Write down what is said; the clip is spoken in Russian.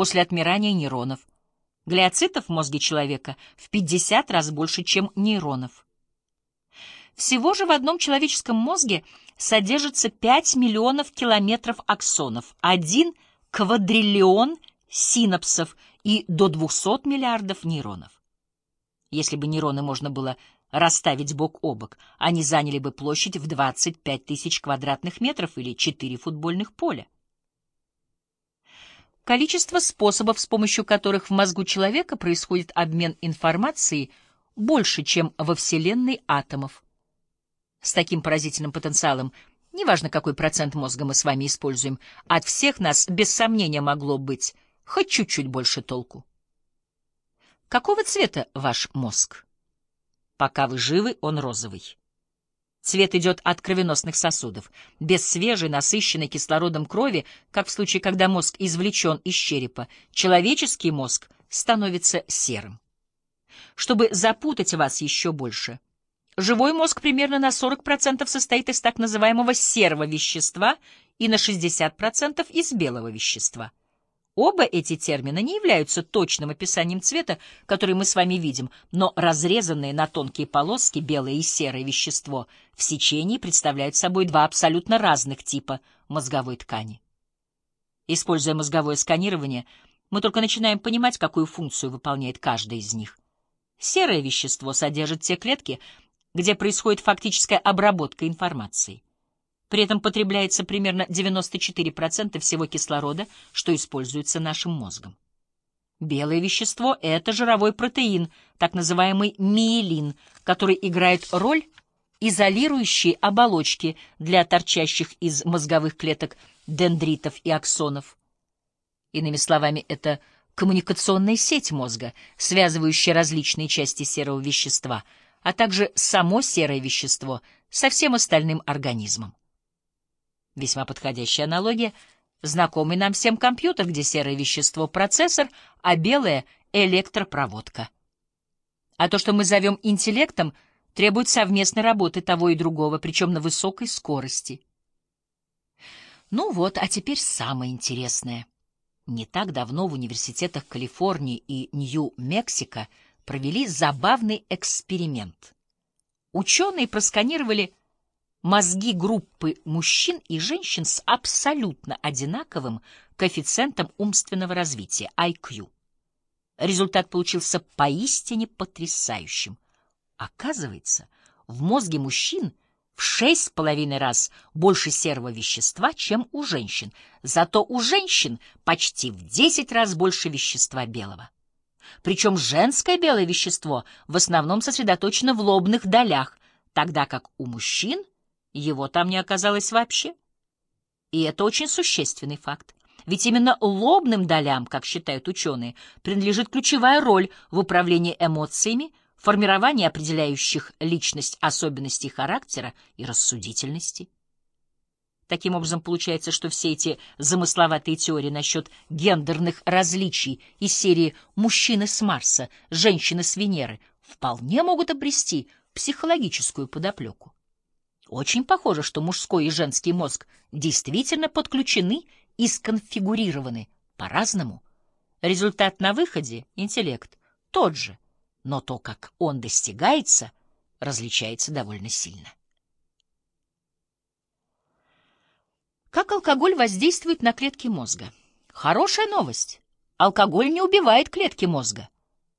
после отмирания нейронов. Глиоцитов в мозге человека в 50 раз больше, чем нейронов. Всего же в одном человеческом мозге содержится 5 миллионов километров аксонов, 1 квадриллион синапсов и до 200 миллиардов нейронов. Если бы нейроны можно было расставить бок о бок, они заняли бы площадь в 25 тысяч квадратных метров или 4 футбольных поля. Количество способов, с помощью которых в мозгу человека происходит обмен информацией, больше, чем во Вселенной атомов. С таким поразительным потенциалом, неважно, какой процент мозга мы с вами используем, от всех нас без сомнения могло быть хоть чуть-чуть больше толку. Какого цвета ваш мозг? Пока вы живы, он розовый. Цвет идет от кровеносных сосудов. Без свежей, насыщенной кислородом крови, как в случае, когда мозг извлечен из черепа, человеческий мозг становится серым. Чтобы запутать вас еще больше, живой мозг примерно на 40% состоит из так называемого серого вещества и на 60% из белого вещества. Оба эти термина не являются точным описанием цвета, который мы с вами видим, но разрезанные на тонкие полоски белое и серое вещество в сечении представляют собой два абсолютно разных типа мозговой ткани. Используя мозговое сканирование, мы только начинаем понимать, какую функцию выполняет каждое из них. Серое вещество содержит те клетки, где происходит фактическая обработка информации. При этом потребляется примерно 94% всего кислорода, что используется нашим мозгом. Белое вещество — это жировой протеин, так называемый миелин, который играет роль изолирующей оболочки для торчащих из мозговых клеток дендритов и аксонов. Иными словами, это коммуникационная сеть мозга, связывающая различные части серого вещества, а также само серое вещество со всем остальным организмом. Весьма подходящая аналогия. Знакомый нам всем компьютер, где серое вещество — процессор, а белое — электропроводка. А то, что мы зовем интеллектом, требует совместной работы того и другого, причем на высокой скорости. Ну вот, а теперь самое интересное. Не так давно в университетах Калифорнии и Нью-Мексико провели забавный эксперимент. Ученые просканировали мозги группы мужчин и женщин с абсолютно одинаковым коэффициентом умственного развития, IQ. Результат получился поистине потрясающим. Оказывается, в мозге мужчин в шесть с половиной раз больше серого вещества, чем у женщин, зато у женщин почти в десять раз больше вещества белого. Причем женское белое вещество в основном сосредоточено в лобных долях, тогда как у мужчин его там не оказалось вообще. И это очень существенный факт. Ведь именно лобным долям, как считают ученые, принадлежит ключевая роль в управлении эмоциями, формировании определяющих личность особенностей характера и рассудительности. Таким образом, получается, что все эти замысловатые теории насчет гендерных различий из серии «мужчины с Марса», «женщины с Венеры» вполне могут обрести психологическую подоплеку. Очень похоже, что мужской и женский мозг действительно подключены и сконфигурированы по-разному. Результат на выходе — интеллект — тот же, но то, как он достигается, различается довольно сильно. Как алкоголь воздействует на клетки мозга? Хорошая новость. Алкоголь не убивает клетки мозга.